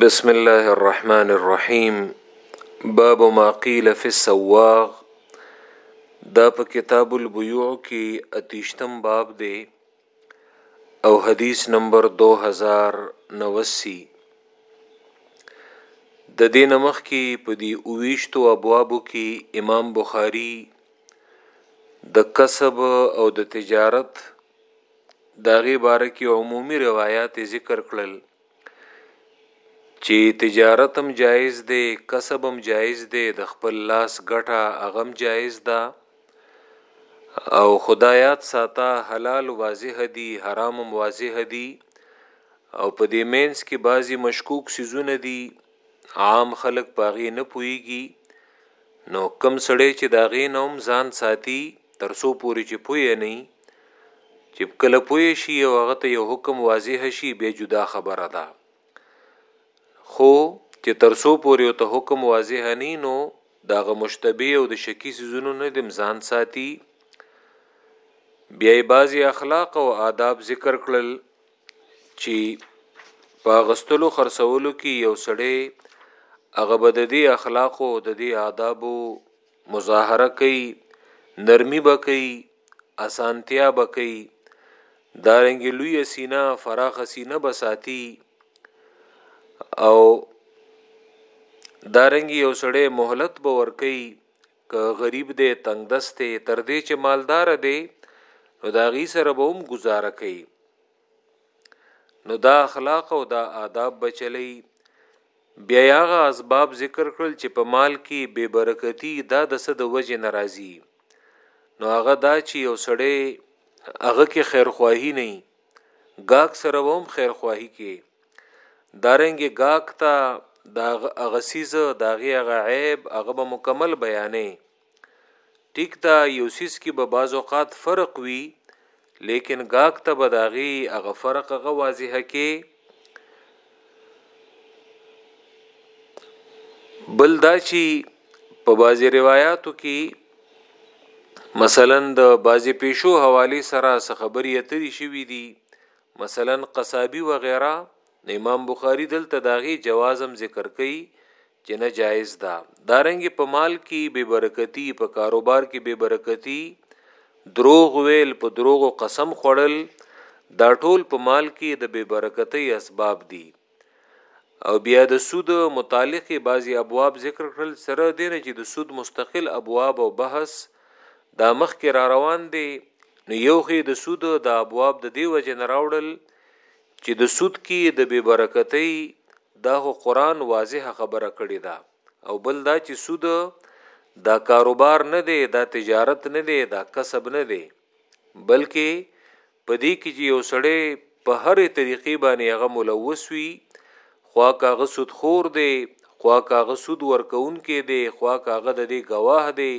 بسم الله الرحمن الرحیم باب ما قیل فی السواغ دا په کتاب البیوع کې اتیشتم باب دی او حدیث نمبر 2090 د دې نمخ کې په دې اوويشتو ابوابو کې امام بخاری د کسب او د تجارت د هغې باره کې عمومي روایات ذکر کړل چې تجارت هم جایز دی کسب هم جایز دی د خپل لاس ګټه هغه هم جایز ده او خدایات ساته حلال واضح دي حرام هم واضح دي او په دې مینس کې بعضی مشکوک سيزونه دي عام خلک پاغي نه پويږي نو کم سړی چې داغې نوم ځان ساتي ترسو پوري چې پوي نه چی کله پوه شی او هغه ته یو حکم واضح شی بیا جدا خبره ده خو چی تر څو پوری ورته حکم واضح نه نو د هغه مشتبه او د شکی څیزونو نه دم ځان ساتی بیا یې بعضې اخلاق او آداب ذکر کړل چې په غستلو خرڅولو کې یو سړی هغه به د دې اخلاقو د دې آدابو مظاهره کوي نرمي به کوي اسانتیا به کوي دارنګ لوی سینه فراخ سینه به ساتي او دارنګ یو سړی مهلت به ور کوي که غریب دی تنگ دسته تر دې چې مالدار دی نو دا غي سره به هم گزاره کوي نو دا اخلاق او دا آداب بچلی بیا هغه اسباب ذکر کړل چې په مال کې بے برکتی دا د څه د وجه ناراضي نو هغه دا چې یو سړی هغه کې خیرخواهی نه گاک سره ووم خیرخواهی کې دارنګ گاک ته دا غسیز داغه غ عیب هغه به مکمل بیانې ټیک دا یو سیس کې به بعض اوقات فرق وي لیکن گاک ته به داغي هغه فرق هغه واضح کې بل دا چې په بعضی روایتو کې مثلا د بعضی پیشو حواله سره څه خبرې اترې شوې دي مثلا قصابی و غیره امام بخاری دلته داغي جوازم ذکر کړي چې نه جایز ده دارنګ په مال کې بے برکتی په کاروبار کې بے برکتی دروغ ویل په دروغ قسم خوړل دا ټول په مال کې د بے برکتی اسباب دي او بیا د سود متعلق بعضی ابواب ذکر کړل سره دین چې د سود مستقل ابواب او بحث دا مخ کې را روان دي نو یو خې د سود د ابواب د دی وجه نه راوړل چی د سود کی د بی برکتی دا خو قران واضحه خبره کړی ده او بل دا چی سود دا کاروبار نه دی دا تجارت نه دی دا کسب نه دی بلکه په دی کی چی یو سړی په هری طریقی باندې هغه ملوث وی خوا کاغه سود خور دی خوا کاغه سود ورکون کی دی خوا کاغه د دی گواه دی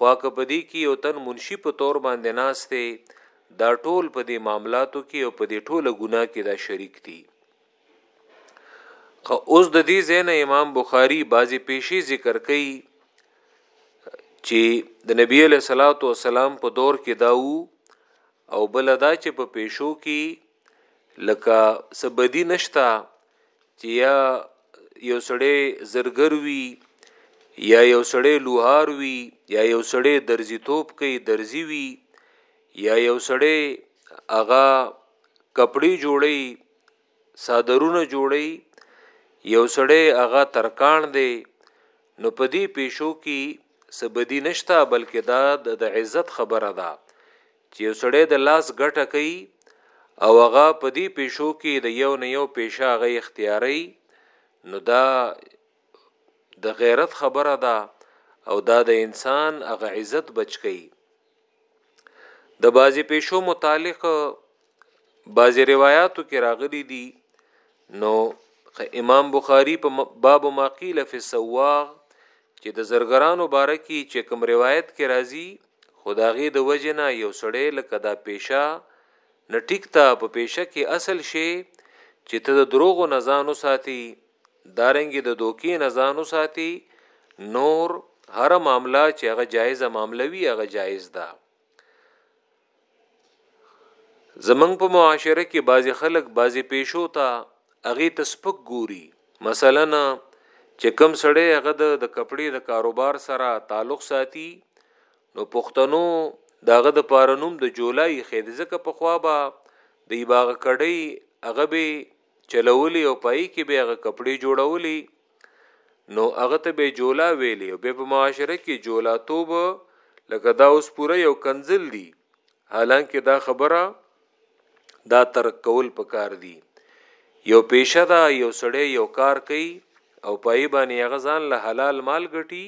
خوا که په دی کی یو تن منشی په تور باندې ناس دی دا ټول په دې معاملاتو کې او په دې ټوله ګناه کې دا شریک دي خو اوس د دې زین امام بخاری بازي پیشي ذکر کوي چې د نبی له صلوات و سلام په دور کې داو او بل دا چې په پیشو کې لکه سبدی نشتا چې یا یو سړی زرګر وي یا یو سړی لوهار وي یا یو سړی درزی توپ کوي درزی وي یا یو سړی اغا کپڑے جوړي صادرونه جوړي یو سړی اغا ترکان دی نو په دې پیشو کې سبدی نشتا بلکې دا د عزت خبره ده چې یو سړی د لاس ګټه کوي او هغه په دې پیشو کې د یو نه یو پیشه هغه اختیاري نو دا د غیرت خبره ده او دا د انسان هغه عزت بچ کوي د بازي پېښو متعلق بعضی روایاتو کې راغلي دي نو امام بخاری په باب ما قیل فی السواغ چې د زرګرانو باره کې چې کوم روایت کې راځي خداغي د وجنه یو سړی لکه دا پیشه نه ټیک تا په پیشه کې اصل شي چې ته د دروغو نزانو ساتي دارنګي د دوکي نزانو ساتي نور هر معاملہ چې هغه جایزه معاملوي هغه جایز ده زمنګ په معاشره کې بعضی خلک بعضی پیشو ته اغه ته سپک ګوري مثلا چې کم سړی هغه د کپړې د کاروبار سره تعلق ساتي نو پښتنو داغه د پارنوم د جولای خېد ځکه په خوا به د باغ کړي هغه به چلولي او پای کې به هغه کپړې جوړولي نو هغه ته به جولا ویلې او به په معاشره کې جولا توب لکه دا اوس پوره یو کنزل دی حالانکه دا خبره دا ترک کول پکار دی یو پیشه دا یو سړی یو کار کوي او پای باندې هغه ځان له حلال مال ګټي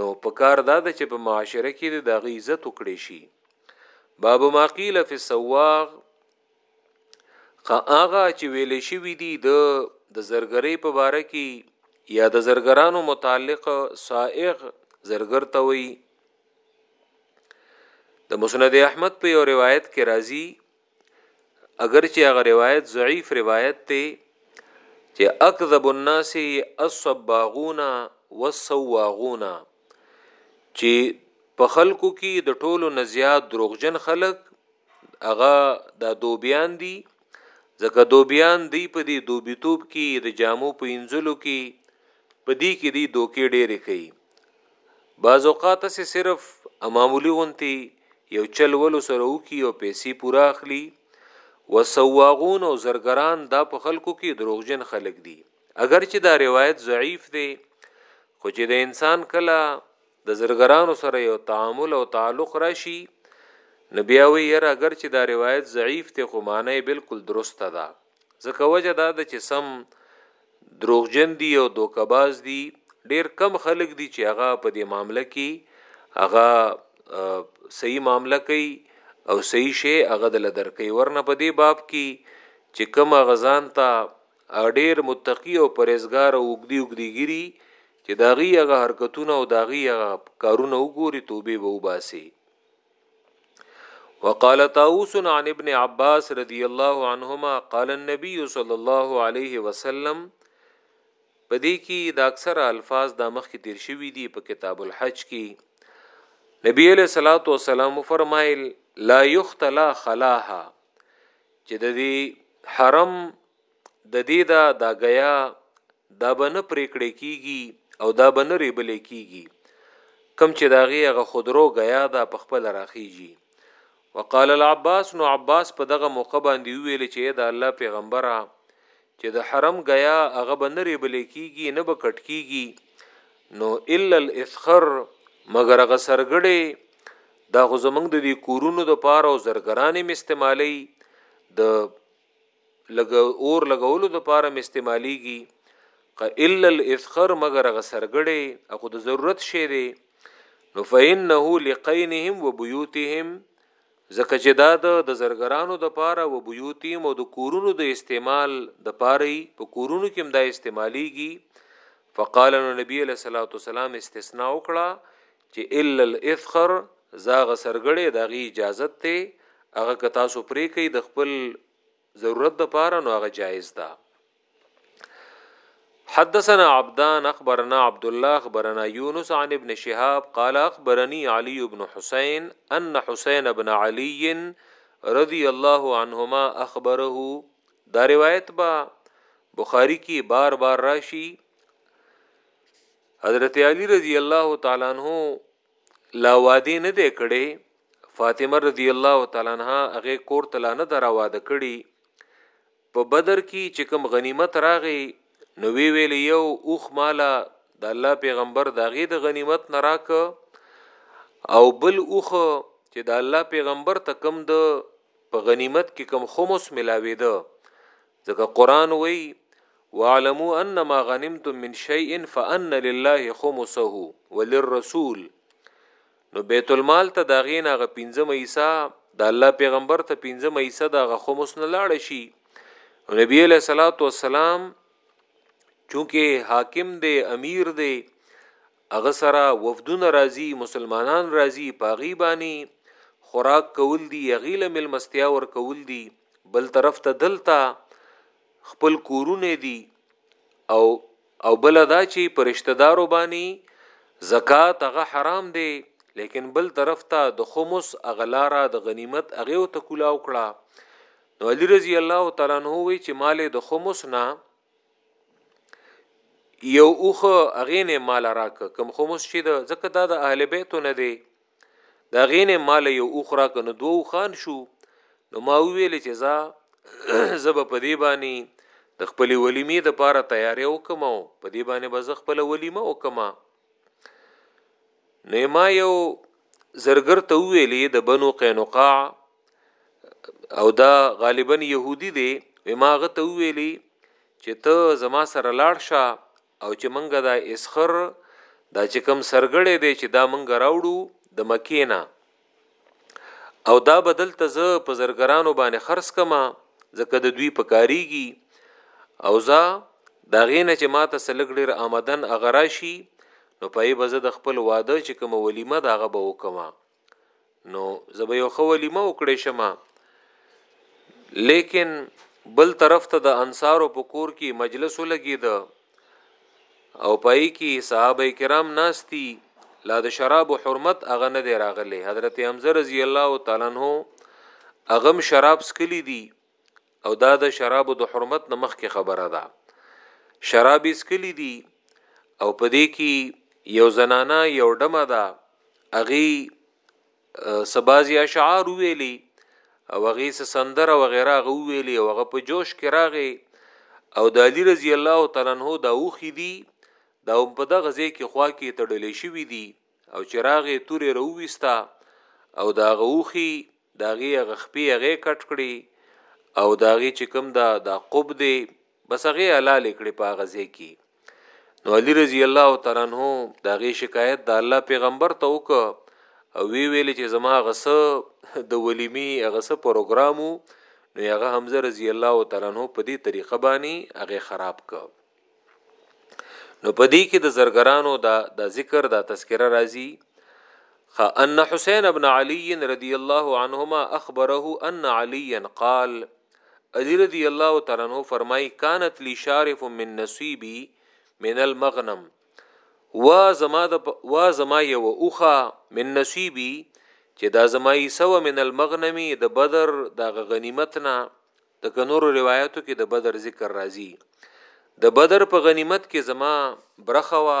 نو پکار دا د چې په معاشره کې د دغه عزت وکړي شي باب ما قیل فی سواغ که هغه چې ویل شوی دی د د زرګرۍ په باره کې یا د زرګرانو متعلق سائغ زرګر ته وي د مسند احمد په یو روایت کې راځي اگر چې هغه روایت ضعیف روایت ته چې اکذب الناس الصباغون والسواغون چې په خلکو کې د ټولو نزيات دروغجن خلک هغه دا دوبیان دي ځکه دوبیان دی په دې دوبیتوب کې د جامو په انځلو کې په دې کې دی دوکې ډېرې کوي بعض اوقات سه صرف معمولی غونتی یو چل ولو سره وکي او پیسې پورا اخلي وسواغون او زرګران دا په خلکو کې دروغجن خلک دي اگر چې دا روایت ضعیف دی خو چې د انسان کله د زرګرانو سره یو تعامل او تعلق راشي نو بیا وی یره اگر چې دا روایت ضعیف ته خو معنی بالکل درسته ده ځکه وجه دا ده چې سم دروغجن دي او دوکباز دي ډیر کم خلک دي چې هغه په دې معاملې کې هغه صحیح معاملې کوي او صحیح شی هغه د لدرکې ورنه په دې باب کې چې کومه غزان ته ډیر متقی او پرهیزګار او اوږدی اوږدی ګیری چې دا غي هغه حرکتونه او دا غي هغه کارونه وګوري توبه به وباسي وقال طاووس عن ابن عباس رضی الله عنهما قال النبي صلى الله عليه وسلم پدې کې د اکثره الفاظ د مخ کې تیر شوی دي په کتاب الحج کې نبی علیہ الصلوۃ والسلام فرمایل لا یختلا خلاها چې د دې حرم د دې دا دا غیا دا به نه پریکړې کیږي او دا به نه ریبلې کیږي کم چې دا غي هغه خودرو غیا دا په خپل راخیږي وقال العباس نو عباس په دغه موقع باندې ویل چې دا الله پیغمبره چې د حرم غیا هغه به نه ریبلې کیږي نه به کټ کیږي نو الا الاثخر مگر غسرګړې دا خو زمونږ د دې کورونو د پاره او زرګرانې مستعمالي د لګ اور لګولو د پاره مستعماليږي ق الا الاذخر مگر غ سرګړې اخو د ضرورت شی دی نو فإنه لقينهم وبيوتهم زکه چې دا د زرګرانو د پاره او بيوتي مو د کورونو د استعمال د پاره په کورونو کې هم دا استعماليږي فقال نبی علیہ الصلوۃ والسلام استثناء وکړه چې الا الاذخر زاغ سرګړی داغي اجازت ته هغه که تاسو پرې کوي د خپل ضرورت د پاره نو هغه جایز ده حدثنا عبدان اخبرنا عبد الله اخبرنا يونس عن ابن شهاب قال اخبرني علي بن حسين ان حسين بن علي رضي الله عنهما اخبره دا روایت با بخاری کی بار بار راشی حضرت علی رضی الله تعالی عنہ لا وادي نه دی کړي فاطمه رضی الله تعالی عنها هغه کور ته لانه درا واده کړي په بدر کې چې کوم غنیمت راغی نو وی ویل یو اوخ مالا د الله پیغمبر داغه د غنیمت نه راک او بل اوخ چې د الله پیغمبر ته کم د په غنیمت کې کم خمس ملاوي ده ځکه قران وی واعلموا انما غنمتم من شيء فان لله خمسه وللرسول نو بیت المال ته دا غینا غ 15 مېسا د الله پیغمبر ته 15 مېسا دا غ خمس نه لاړ شي نبی له صلوات و سلام چونکه حاکم دی امیر دی اغه سره وفدون راضی مسلمانان راضی پاغي بانی خوراک کول دی غیله ملمستیا ور کول دی بل طرف ته دلته خپل کورونه دي او او بل دا چې پرشتہ دارو باندې زکات هغه حرام دی لیکن بل طرف ته د خمس اغلارا د غنیمت هغه ته کولاو کړه نو علی رضی الله تعالی عنہ وی چې مال د خمس نه یو اوخه اغینه مال راک کم خمس چې د ځکه دا د اهل بیت نه دی دا غینه مال یو اوخرا کنه دوه خان شو نو ما ویل چې زا زب په دی باندې د خپل ولیمې د پاره تیارې وکمو په دی باندې بز خپل ولیمه وکما نو ما یو زرګر ته ویلې د بنو قینقاع او دا غالبا يهودي دی ما غ ته ویلې چې ته زما سره لاړ شه او چې منګه دا اسخر دا چې کم سرګړې دی چې دا منګه راوړو د مکینا او دا بدل ته زه په زرګرانو باندې خرڅ کما ځکه د دوی په کاریږي او زه دا غینه چې ماته سلګ ډیر آمدن اغراشي نو پای به زه د خپل واده چې کوم ولیمه دا غبه وکما نو زه به یو خو ولیمه وکړې شمه لیکن بل طرف ته د انصارو په کور کې مجلس ولګید او پای کې صحابه کرام ناشتي لا د شراب حرمت هغه نه دی راغلی حضرت حمزه رضی الله تعالی عنہ اغم شراب سکلی دي او دا د شراب د حرمت نه مخکې خبره ده شراب سکلی دي او پدې کې یو زنانه یو ډمه ده اغي څه بعضی اشعار ویلي او هغه څه سندره وغیرہ غو ویلي او هغه په جوش کې راغی او د علی رضی الله تعالی عنہ دا اوخی دی دا هم په دغه ځای کې خوا کې تړلې شوې دي او چې راغې تورې رويستا او دا غوخي دا غي غخپي غي کټ کړي او دا غي چې کوم دا دا قب دی بس هغه حلال کړي په هغه ځای کې نو علي رضی الله تعالی عنہ دا غي شکایت د الله پیغمبر ته وک او وی ویل چې زما غسه د ولیمی غسه پروګرامو نو هغه حمزه رضی الله تعالی عنہ په دې طریقه باندې هغه خراب ک نو په دې کې د زرګرانو دا د ذکر دا تذکره راځي ان حسین ابن علی رضی الله عنهما اخبره ان علی قال علی رضی الله تعالی عنه فرمای کانت لی شارف من نصیبی من المغنم وا زما د وا زما یو اوخه من نصیبی چې دا زما یې سو من المغنمی د بدر د غنیمت نه د کنورو روایتو کې د بدر ذکر راځي د بدر په غنیمت کې زما برخوا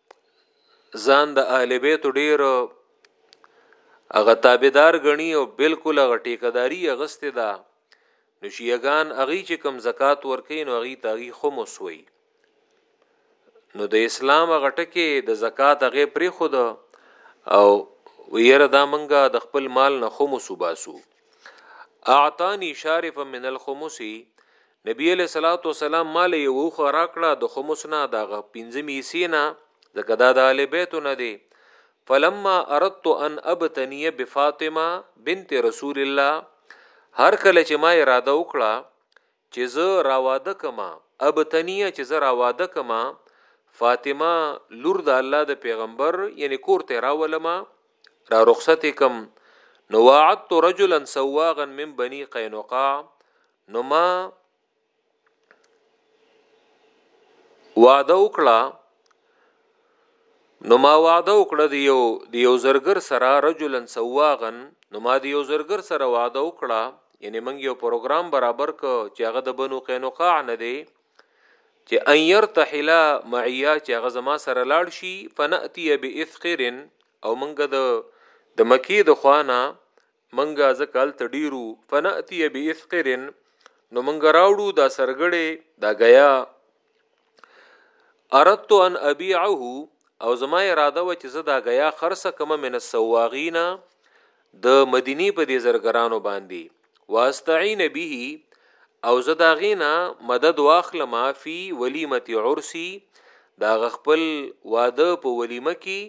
ځان د اهل بیت ډیر هغه تابعدار غنی او بالکل هغه ټیکداری غسته ده نو شیعگان اغي چې کم زکات ورکین او اغي تاغي خمس وي نو د اسلام غټکه د زکات هغه پری خود او ویره دا منګه د خپل مال نه خمس وباسو اعطانی شارفا من الخمسی نبی علیه الصلاة والسلام مال یو اوخ راکړه د خمس نه دغه پنځم حصې نه ځکه دا د اهل بیتو نه دی فلما اردت ان ابتنیه بفاطمه بنت رسول الله هر کله چې ما اراده وکړه چې زه راواده کما ابتنیه چې زه راواده کما فاطمه لور د الله د پیغمبر یعنی کور ته راولما را رخصت کم نو وعدت رجلا سواغا من بني قينقاع نو ما وعده وکړه نو ما وعده وکړه دی یو دی یو زرګر سره رجلن سواغن نو ما دی یو زرګر سره وعده وکړه یعنی منګ یو پروګرام برابر ک چې هغه د بنو قینقاع نه دی چې ان يرتحل معيا چې هغه زما سره لاړ شي فناتي باثقر او منګه د د مکی د خوانه منګه ځکه هلته ډیر وو فنأتی بإثقر نو منګه راوړو دا سرګړې دا غیا اردت ان ابيعه او زما اراده و چې زه دا غیا خرڅه کمه من السواغینا د مدینی په دې زرګرانو باندې واستعين به او زه دا غینا مدد واخلم فی ولیمه عرسی دا خپل واده په ولیمه کې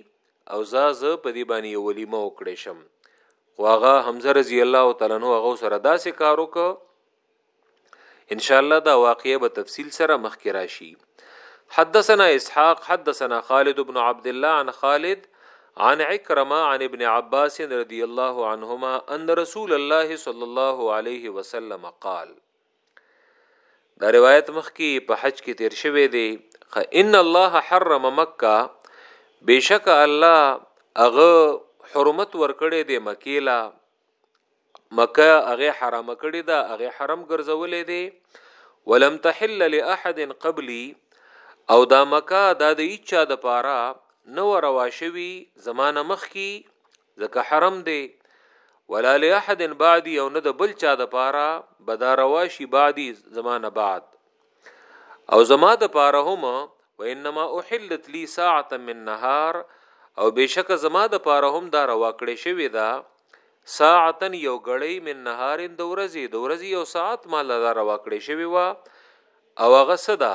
او زه زه په دې باندې ولیمه وکړې شم خو هغه حمزه رضی الله تعالی عنہ هغه سره داسې کار وکړ ان شاء الله دا واقعې به تفصیل سره مخکې راشي حدثنا اسحاق حدثنا خالد بن عبد الله عن خالد عن عكرمه عن ابن عباس رضی الله عنهما ان رسول الله صلی الله علیه وسلم قال دا روایت مخکې په حج کې تیر شوی دی ان الله حرم مکه بشک الله هغه حرمت ورکړي دی مکه لا مکه هغه حرام کړی دا هغه حرم ګرځولې دی ولم تحل لاحد قبلي او دا مکه دا د هیڅ د پاره نو روا شوی زمانه مخ کی ځکه حرم دی ولا لاحد بعدی او نه د بل چا د پاره بدارواشی بعدی زمانه بعد او زما د پاره هم وانما احلت لي ساعه من نهار او بشک زما د پاره هم دا روا کړې شوې ده ساعتن یو غړی من نهارن د ورځې د ورځې یو ساعت مال دا روا کړې شوې و او هغه صدا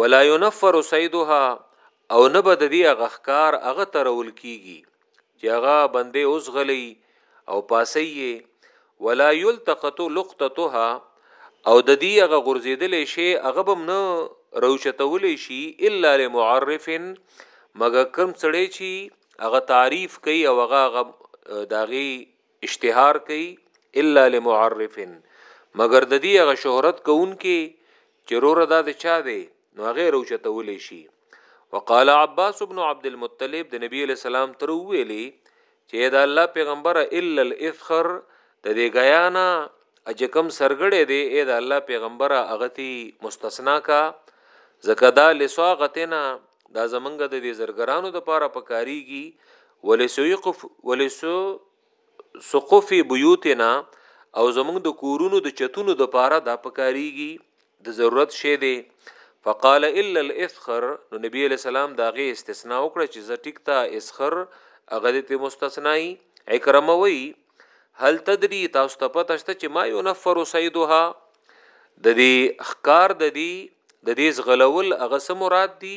ولا ينفر سيدها او نه بد دی هغه ښکار هغه ترول کیږي چې هغه بندې اوس غلي او پاسي ولا يلتقط لقطتها او د دې هغه غرزیدلې شي هغه بم نه روچتولې شي الا لمعرف مګه کوم سړی چې هغه تعریف کوي او هغه داغي اشتهار کوي الا لمعرف مگر د دې هغه شهرت کوونکې چې روره دا د چا دی نو هغه روچتولی شي وقال عباس ابن عبد المطلب د نبی له سلام تر ویلي چې دا الله پیغمبر الا الاذخر د دې غیانا اجکم سرګړې دی اې دا الله پیغمبر اغتی مستثنا کا زکدا لساغتنا دا زمنګ د دې زرګرانو د پاره پکاريږي ولسویقف ولسو سقف بیوتنا او زمونږ د کورونو د چتونو د پاره دا پکاريږي د ضرورت شی دی فقال الا الاذخر نو نبی علیہ السلام دا غي استثناء وکړه چې زه ټیک تا اسخر هغه دې ته مستثنای اکرمه وی هل تدری تاسو ته پته شته چې ما یو نفر سیدها د دې خکار د دې د دې زغلول هغه سم مراد دی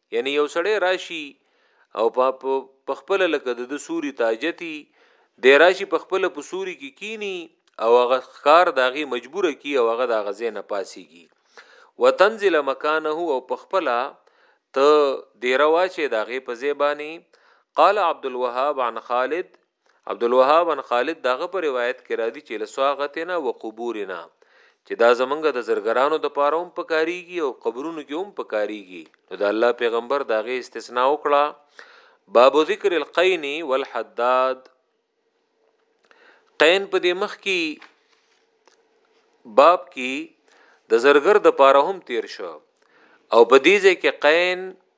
یعنی یو سړی راشي او په خپل لکه د سوري تاجتی د راشي په خپل په سوري کې کینی او هغه خار داغي مجبور کی او هغه د غزې نه پاسيږي وتنزل مکانه او په خپل ته دیره واچې داغي په زیبانی قال عبد الوهاب عن خالد عبدالوهاب ان خالد داغه په روایت کې راځي چې لسواغتنا و قبورنا چې دا زمونږ د زرګرانو د پاره هم پکاريږي او قبرونو کې هم پکاريږي نو د الله پیغمبر داغه استثناء وکړه باب ذکر القین والحداد قین په دې مخ کې باب کې د زرګر د پاره هم تیر شو او په دې ځای کې قین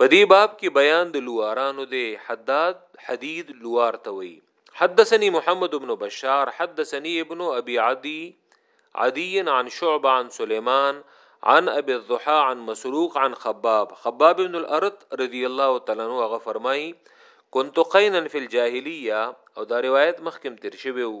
په دې باب کې بیان د لوارانو دی، حداد، حدید، لوار ته وایي. حدثني محمد بن بشار حدثني ابن ابي عدي عدي عن شعبه عن سليمان عن ابي الضحى عن مسروق عن خباب خباب بن الارت رضی الله تعالی عنہ هغه فرمایي كنت قینا فی الجاهلیه او دا روایت مخکم تیر شوی وو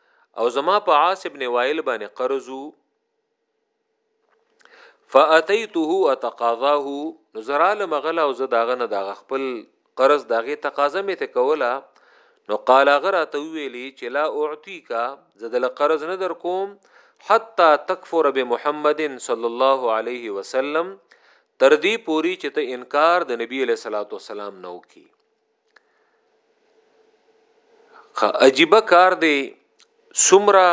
او زما په عاص ابن وائل باندې قرض وو فاتیته اتقاضاه نو زراله مغلا او زداغه نه داغه خپل قرض داغه تقاضا می ته کوله نو قال غره ته ویلی چې لا اعطیکا زدل قرض نه در کوم حتا تکفر بمحمد صلی الله علیه وسلم تر دې پوری چې ته انکار د نبی له صلوات والسلام نو کی عجیبه کار دی سمره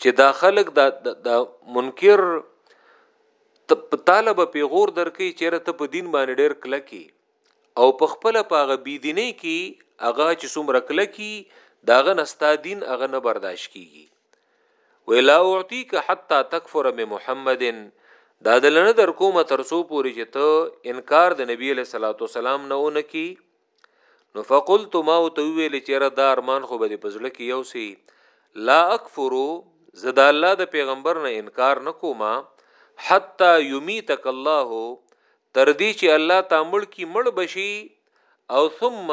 چې دا خلک دا, دا, دا منکر طالب پیغور درکې چیرې ته په دین باندې ډېر کلکی او په خپل پاغه بی دیني کې هغه چې سمره کلکی داغه نستا دین هغه نه برداشت کیږي ولا اعطيك حتى تكفر بمحمد دا دلنه در کومه ترسو پوری چې ته انکار د نبی له صلوات و سلام نه اون کی نو فقلت ما او تو ویل چې را دا ارمان خو به پزړه کې یو سی لا اکفر زدا الله د پیغمبر نه انکار نکوما حتا یمیتک الله تر دې چې الله تامل کی مړ بشي او ثم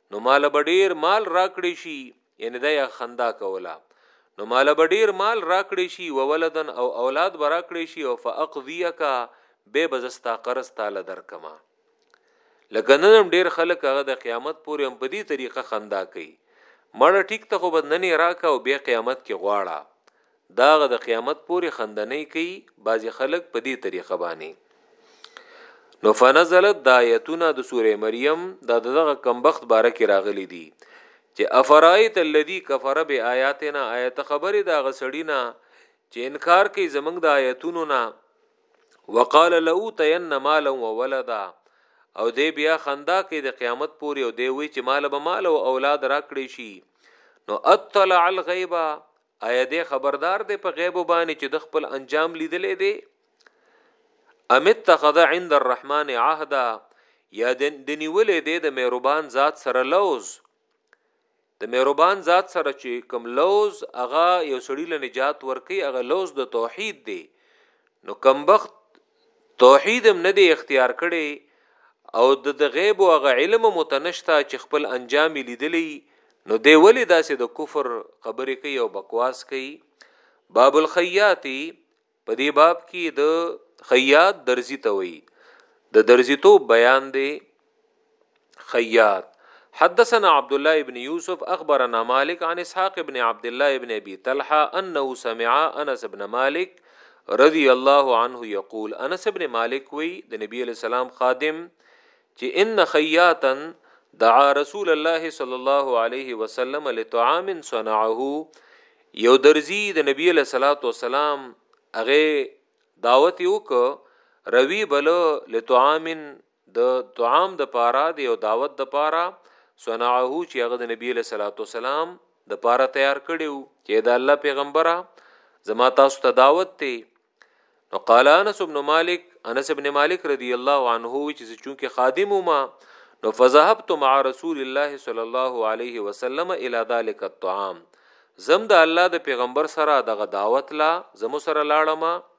نو ماله به ډیر مال راکړی شي یعنی دا یا خندا کولا نو ماله به ډیر مال راکړی شي و ولدن او اولاد به راکړی شي او فاقضیک به بزستا قرض تعالی درکما لکه نن ډیر خلک هغه د قیامت پورې هم په دې طریقه خندا کوي مړه ټیک ته خو بد ننې راکا او بیا قیامت کې غواړه داغه د قیامت پوری خندنی کوي بعضی خلک په دې طریقه باندې نو فنزلت د آیتونه د سوره مریم د دغه کمبخت باره کې راغلي دي چې افرایت الذی کفر به آیاتنا آیت خبره دا غسړینا چې انکار کوي زمنګ د آیتونو نه وقال له تین مالا وولدا او دی بیا خندا کوي د قیامت پوري او دی وی چې مال به مال او اولاد راکړي شي نو اطلع الغیبا ایا دی خبردار دی په غیب باندې چې د خپل انجام لیدلې دی ام اتخذ عند الرحمن عهدا یا د نیولې دی د مهربان ذات سره لوز د مهربان ذات سره چې کوم لوز هغه یو سړی له نجات ورکی هغه لوز د توحید دی نو کم بخت توحید هم نه دی اختیار کړی او د د غیب هغه علم هم ورته نشته چې خپل انجام یې لیدلی نو دی ولې داسې د کفر خبرې کوي او بکواس کوي باب الخیاتی په دې باب کې د خیات درزی ته وایي د درزیتوب بیان دی خياط حدثنا عبد الله ابن يوسف اخبرنا مالك عن اسحاق ابن عبد الله ابن ابي طلحه انه سمع انس ابن مالك رضي الله عنه يقول انس ابن مالك وي د نبي عليه السلام خادم چې ان خياطا دعا رسول الله صلى الله عليه وسلم لطعام صنعه یو درزی د نبی له صلوات و سلام هغه دعوت یو ک روی بل لطعام د طعام د پاره د یو دعوت د پاره صنعه چې هغه د نبی له صلوات والسلام د پاره تیار کړیو چې د الله پیغمبره زما تاسو ته دعوت ته نو قال انس ابن مالک انس ابن مالک رضی الله عنه چې چونکه خادم ما نو فذهبت مع رسول الله صلی الله علیه وسلم الى ذلك الطعام زم د الله د پیغمبر سره دغه دعوت لا زمو سره لاړم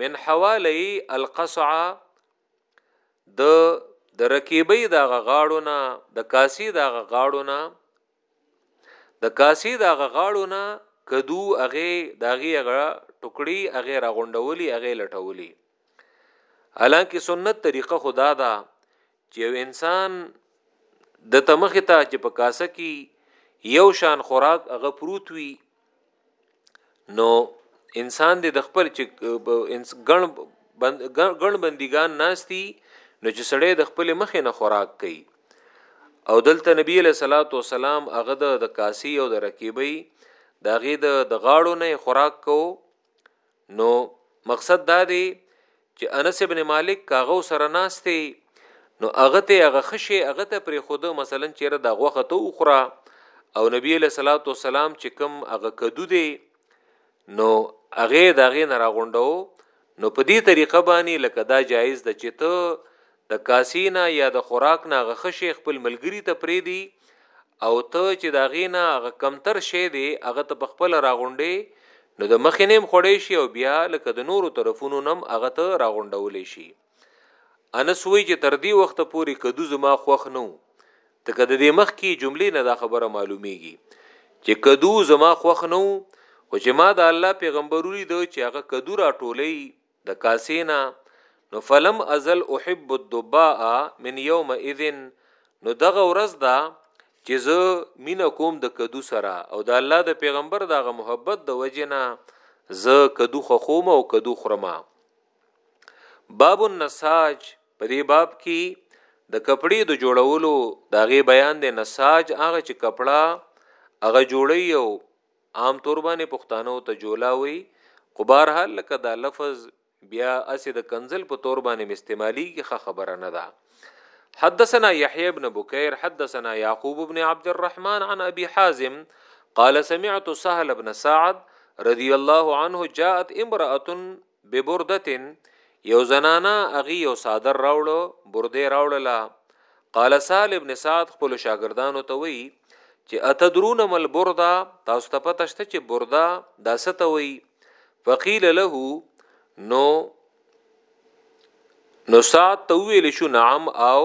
من حوالی القصعه د د رکیبې د غاړو نه د کاسی د غاړو نه د کاسی د غاړو نه کدو اغه داغي اغه ټوکړي اغه راغونډولي اغه لټولي حالانکه سنت طریقه خدا دا چې یو انسان د تمخه ته چې په کاسه کې یو شان خوراک هغه پروت وي نو انسان دې د خپل چې ګڼ ګڼ بندګان ناشتي نو چې سړی د خپل مخې نه خوراک کوي او دلته نبی له صلوات و سلام هغه د کاسی او د رکیبی داغه د غاړو نه خوراک کو نو مقصد دا دی چې انس ابن مالک کاغه سره ناشته نو هغه ته هغه خشه هغه ته پر خوده مثلا چیرې د غوخه ته اوخره او نبی له صلوات و سلام چې کوم هغه کدو دی نو هغه دغه نه راغونډو نو په دې طریقه باندې لکه دا جایز د چې ته د کاسې نه یا د خوراک نه هغه ښه شی خپل ملګري ته پرېږدي او ته چې د هغې نه هغه کمتر شی دی هغه ته په خپله راغونډې نو د مخې نه هم خوړی شي او بیا لکه د نورو طرفونو نه هم هغه ته راغونډولی شي. انس وایي چې تر دې وخته پورې کدو زما خوښ نه و ځکه د دې مخکې جملې نه دا خبره معلومېږي چې کدو زما خوښ نه و خو چې ما د الله پیغمبر ولید چې هغه کدو راټولوي د کاسینا نو فلم ازل احب الدباء من یوم اذن نو دغه ورځ دا چې زه مینا کوم د کدو سره او د الله د پیغمبر دغه محبت د وجنه زه کدو خخوم او کدو خرما باب النساج په دې باب کې د کپړې د جوړولو داغه بیان دی نساج هغه چې کپړه هغه جوړي او عام طور باندې پښتانه ورته جولا وایي خو بهرحال لکه دا لفظ بیا اسې د کنزل په طور باندې مستعمالي کې ښه خبره نه ده حدثنا يحيى بن بكير حدثنا يعقوب بن عبد الرحمن عن أبي حازم قال سمعت سهل بن سعد رضي الله عنه جاءت امرأة ببردتن یو زنانا اغي یو صادر راوړو برده راوړله قال سال ابن سعد خپل شاګردانو ته وی چې اتدرون مل برده تاسو ته پته شته چې برده دا ست وی فقیل له نو نو سات تویل شو نعم او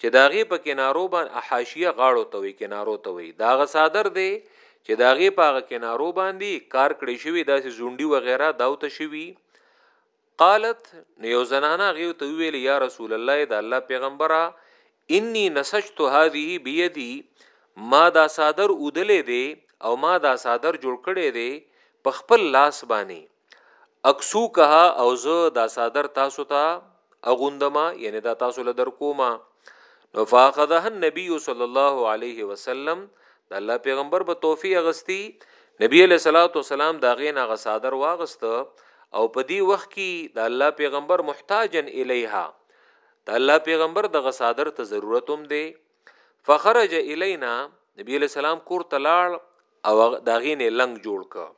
چې د هغې په کنارو باندې احاشیه غاړو ته وي کنارو ته وي دا هغه صادر دی چې د هغې په هغه کنارو باندې کار کړی شوی داسې زونډي وغیره داوته شوی قالت نو یو زنانه غیو ته ویل یا رسول الله د الله پیغمبره انی نسجت هذه بيدی ما دا صادر اودلې دی او ما دا صادر جوړ کړی دی په خپل لاس باندې اکسو کها او زه دا صادر تاسو ته اغوندما یعنی دا تاسو له در کوما نو فاخذه النبي صلی الله علیه وسلم د الله پیغمبر په توفی اغستی نبی علیہ الصلوۃ والسلام دا غین غ صادر واغست او په دی وخت کې د الله پیغمبر محتاجن الیها د الله پیغمبر د غ صادر ته ضرورت هم دی فخرج الینا نبی علیہ السلام کور تلاړ او دا غین لنګ جوړ ک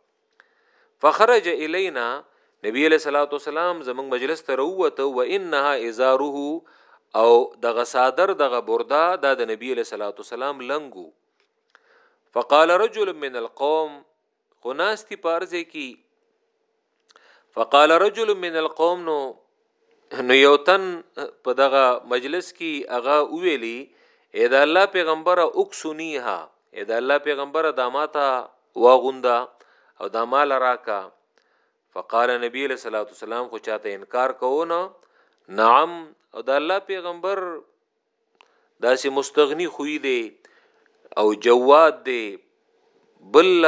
فخرج الینا نبی علیہ الصلوۃ والسلام زموږ مجلس ته وروته و انها ازاره او دغه صادر دغه بردا د نبی علیہ الصلوۃ والسلام لنګو فقال رجل من القوم خناستی پارځه کی فقال رجل من القوم نو نو یو تن په دغه مجلس کې هغه ویلی اې د الله پیغمبره اکسونیها اې د الله پیغمبره دا ماته واغونده او دا مال راکا فقال نبی صلی الله علیه وسلم خو چاته انکار کوو نه نعم او د الله پیغمبر داسې مستغنی خوې دی او جواد دی بل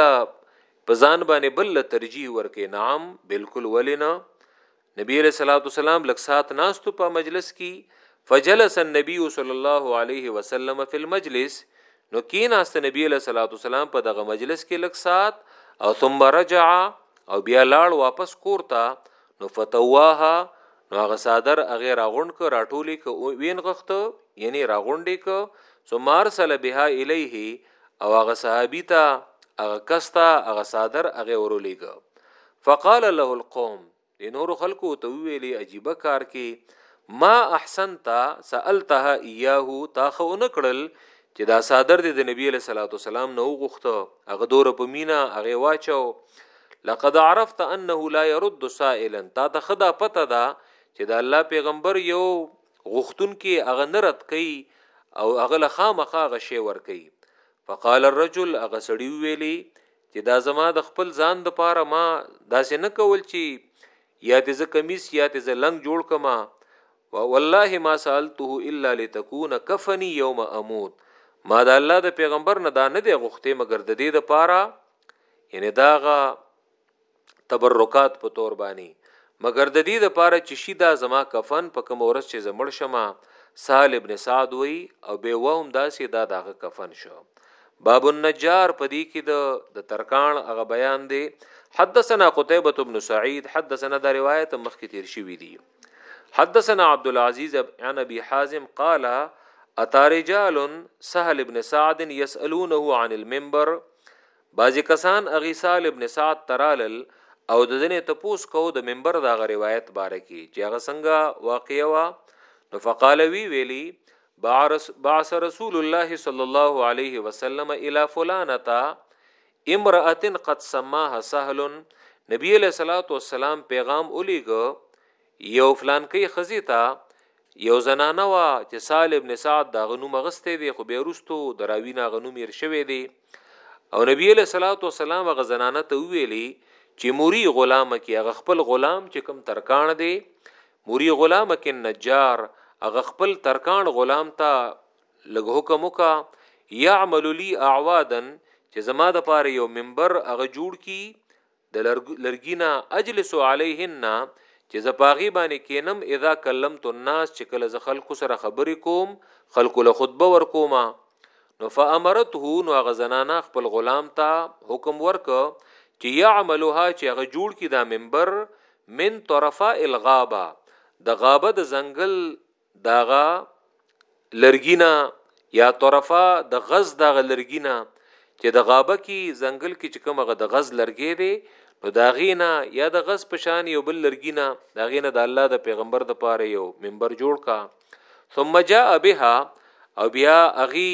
په ځان باندې بل ترجیح ورکې نعم بالکل ولینا نبی علیہ الصلوۃ والسلام لک سات ناستو په مجلس کې فجلس النبي صلی الله علیه وسلم فی المجلس نو کیناست نبی علیہ الصلوۃ والسلام په دغه مجلس کې لک سات او ثم رجع او بیا لاړ واپس کورتا نو فتواها نو هغه صادر هغه راغونډ ک راټولې ک او وین غخت یعنی راغونډې ک ثم ارسل بها الیه او هغه صحابي ته هغه کستا هغه صادر هغه ورولېګ فقال له القوم د نور خلکو ته ویلي عجیب کار کې ما احسنتا سالتها اياه تا خو نکړل چې دا صادر دی د نبی علیہ الصلوۃ والسلام نه وغوښته هغه دور په مینا هغه واچو لقد عرفت انه لا يرد سائلا تا ته خدا پته ده چې د الله پیغمبر یو غختون کې هغه نرت کوي او هغه لخوا مخه غشي ور کوي فقال الرجل هغه سړی ویلی چې دا زما د خپل ځان د پاره ما داسې نه کول چې یا دې زه کمیس یا دې زه لنګ جوړ کما والله ما سالته الا لتكون كفني يوم اموت ما د الله د پیغمبر نه دا نه دی غوښته مګر د دې د پاره یعنی داغه تبرکات په تور باندې مګر د دې د پاره چې شي دا زما کفن په کوم ورځ چې زمړ شمه سال ابن سعد وی او به وهم داسې دا داغه کفن شو باب النجار په دې کې د د ترکان هغه بیان دی حدثنا قتيبه بن سعيد حدثنا دا روایت مخکې تیر شوی دی حدثنا عبد العزيز عن ابي حازم قال اتى رجال سهل ابن سعد يسالونه عن المنبر بعضی کسان اغي سال ابن سعد ترالل او د دنه تپوس کو د منبر دا غ روایت باره کی چې هغه څنګه واقع وا نو فقال وی ویلی بعث رسول الله صلی الله علیه وسلم الی فلانتا امرأة قد سماها سهل نبی علیہ الصلوۃ والسلام پیغام اولیګ یو فلان کې خزی تا یو زنانه وا چې سال ابن سعد دا غنو مغسته دی خو به رستو دراوی نا غنو میر شوی دی او نبی علیہ الصلوۃ والسلام غ زنانه ته ویلی چې موري غلام کې هغه خپل غلام چې کم ترکان دی موري غلام کې نجار هغه خپل ترکان غلام ته لګ حکم وکا يعمل لي اعوادا چې زما د پاره یو منبر هغه جوړ کی د لرګینا اجلس علیهن چې زپاغي باندې کینم اذا کلمت الناس چې کله ز خلکو سره خبرې کوم خلکو له خطبه ور کومه نو فامرته نو هغه زنانه خپل غلام ته حکم ورک چې يعملها چې هغه جوړ کی دا منبر من طرفه الغابه د غابه د زنګل داغه لرګینا یا طرفه د غز دغه لرګینا چې د غابه کې ځنګل کې چې کومه د غز لرګې دی نو دا غینا یا د غز پشان یو بل لرګینا دا غینا د الله د پیغمبر د پاره یو منبر جوړ کا ثم جاء بها او بیا اغي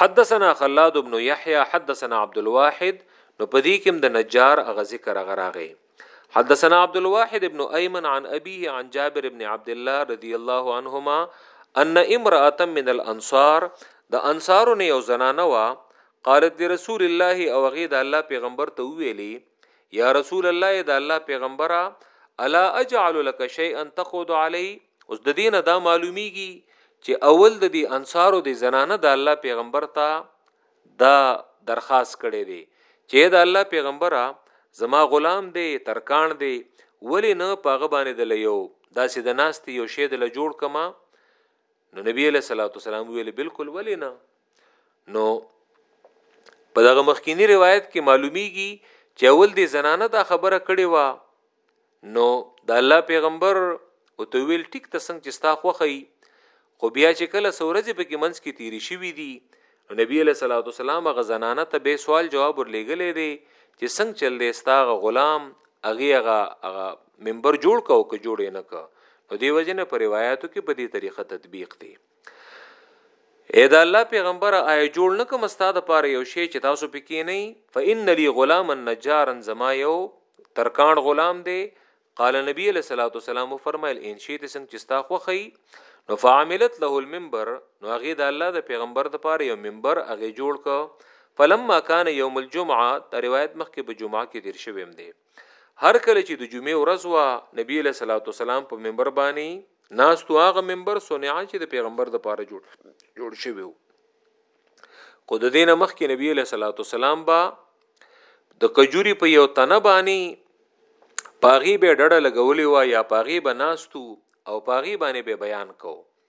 حدثنا خلاد ابن يحيى حدثنا عبد الواحد نو پدې کې د نجار اغه ذکر غراغه حدثنا عبد الواحد ابن ايمن عن ابيه عن جابر ابن عبد الله رضي الله عنهما ان امراه من الانصار د انصارو نه یو زنانه وا قالت لرسول الله او غي د الله پیغمبر ته ویلي یا رسول الله د الله پیغمبره الا اجعل لك شيئا تقود عليه اوس د دینه دا معلومیږي چې اول د دې انصارو د زنانه د الله پیغمبر ته دا درخواست کړي دي چې د الله پیغمبره زما غلام دی ترکان دی ولی نه پاغه باندې د لیو داسې د ناست یو شی د جوړ کما نو نبی له صلوات والسلام ویل بالکل ولی نه نو په دغه مخکینی روایت کې معلومیږي چې اول دی زنانه دا خبره کړې و نو د الله پیغمبر او ته ویل ټیک ته څنګه چې ستا خوخی خو بیا چې کله سورځي په کې منځ کې تیری شوی دی نو نبی له صلوات والسلام غ زنانه ته به سوال جواب ورلېګلې دی چې څنګه چل دی ستا غ غلام اغه هغه منبر جوړ کا او که جوړ نه کا نو دی وجنه په روایتو کې په دې طریقه تطبیق دی اې دا الله پیغمبر آی جوړ نه کوم استاد پاره یو شی چې تاسو پکې نه فإن لي غلام النجار زما یو ترکان غلام دی قال نبی علیہ الصلوۃ والسلام فرمایل ان شی ته څنګه چې تا خوخی نو فعملت له المنبر نو هغه د الله د پیغمبر د پاره یو منبر هغه جوړ ک فلما کان یوم الجمعه دا روایت مخکې په جمعه کې تیر شویم دی هر کله چې د جمعې ورځ وا نبی له صلوات والسلام په منبر باندې ناس تو هغه منبر سنیا چې د پیغمبر د پاره جوړ جوړ شوی وو کو د دینه مخ کې نبی له صلوات والسلام با د کجوري په یو تنه باندې پاغي به ډډه لګولې وا یا پاغي به ناستو او پاغي باندې به بیان کو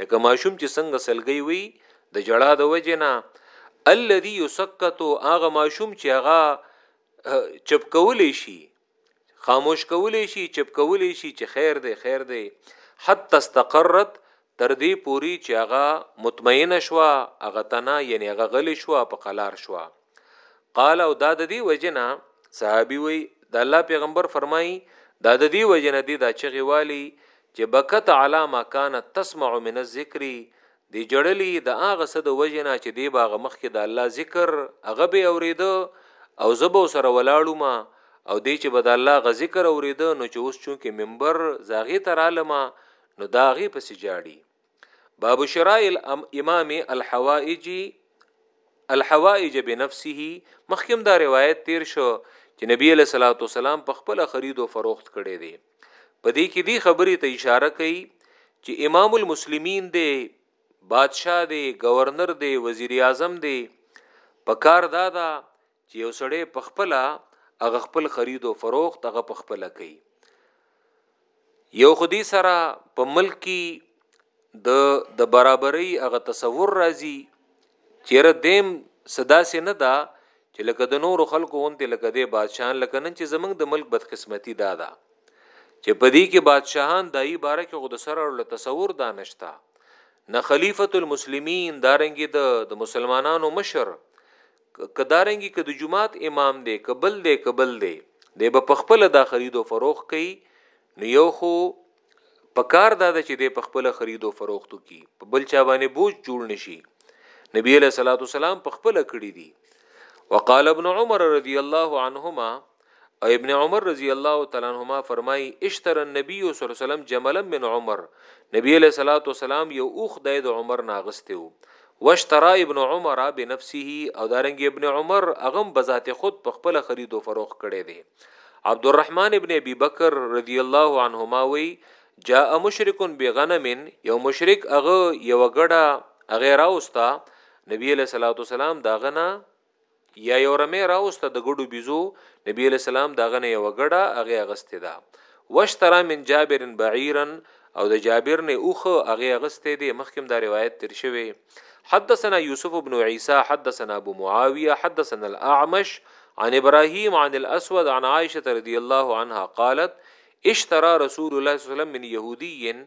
لکه ماشوم چې څنګه سلګي وي د جړا د وجې نه الذي يسقطو هغه ماشوم چې هغه چپ کولې شي خاموش کولې شي چپ کولې شي چې خیر دی خیر دی حتی استقرت تر دې پوری چې هغه مطمئن شوه هغه تنا یعنی هغه غلی شوه په قلار شوه قال او دا د دې وجنه صحابي وي د الله پیغمبر فرمایي دا د دې وجنه دي دا چغي والي چې بکت علا ما كانت تسمع من الذکر دی جړلی د هغه صد وجنه چې دی باغ مخ کې د الله ذکر هغه به اوریدو او زبو سره ولاړو ما او دی چې بد الله غ ذکر اوریدو نو چې اوس چون کې منبر زاغي تر عالمه نو داغي پس جاړي باب شراء الامام الحوائج الحوائج بنفسه مخکم دا روایت تیر شو چې نبی له صلوات والسلام په خپل خرید او فروخت کړي دي په دې کې دی خبرې ته اشاره کوي چې امام المسلمین دی بادشاه دی گورنر دی وزیر اعظم دی په کار دادا چې یو سړی په خپل هغه خپل خرید او فروخت هغه په خپل کوي یو خدي سره په ملک کې د د برابرۍ هغه تصور راځي چیرې دیم صدا سي نه دا چې لکه د نورو خلکو غونډې لکه د بادشاهان لکه نن چې زمنګ د ملک بدقسمتي دا ده چې په دې کې بادشاهان دایي باره کې خود سره له تصور دا نشتا نه خلیفۃ المسلمین دارنګي د دا د مسلمانانو مشر که دارنګي که د جماعت امام دی که بل دی که بل دی دی به په خپل دا خرید او فروخت کوي نو یو خو په کار دا چې دی په خپل خرید او فروختو کی په بل چا باندې بوج جوړ نشي نبی له صلوات والسلام په خپل کړی دی وقال ابن عمر رضی الله عنهما او ابن عمر رضی الله تعالی عنهما فرمای اشتر النبی صلی الله علیه وسلم جملا من عمر نبی علیہ الصلوۃ والسلام یو اوخ د عمر ناغستو واشترا ابن عمر بنفسه او دارنګ ابن عمر اغم بذات خود په خپل خرید او فروخ کړي دي عبد الرحمن ابن ابي بکر رضی الله عنهما وی جاء مشرک بغنم یو مشرک اغه یو غړه غیر اوستا نبی علیہ الصلوۃ والسلام دا غنا یا یو رمه راوسته د ګډو بيزو نبی علیہ السلام داغه نه یو ګډه هغه اغسته ده واشترا من جابر بعیرا او د جابر نه اوخ هغه اغسته دي مخکم دا روایت تر شوی حدثنا يوسف بن عيسى حدثنا ابو معاويه حدثنا الاعمش عن ابراهيم عن الاسود عن عائشه رضي الله عنها قالت اشترى رسول الله صلى الله عليه وسلم من يهودي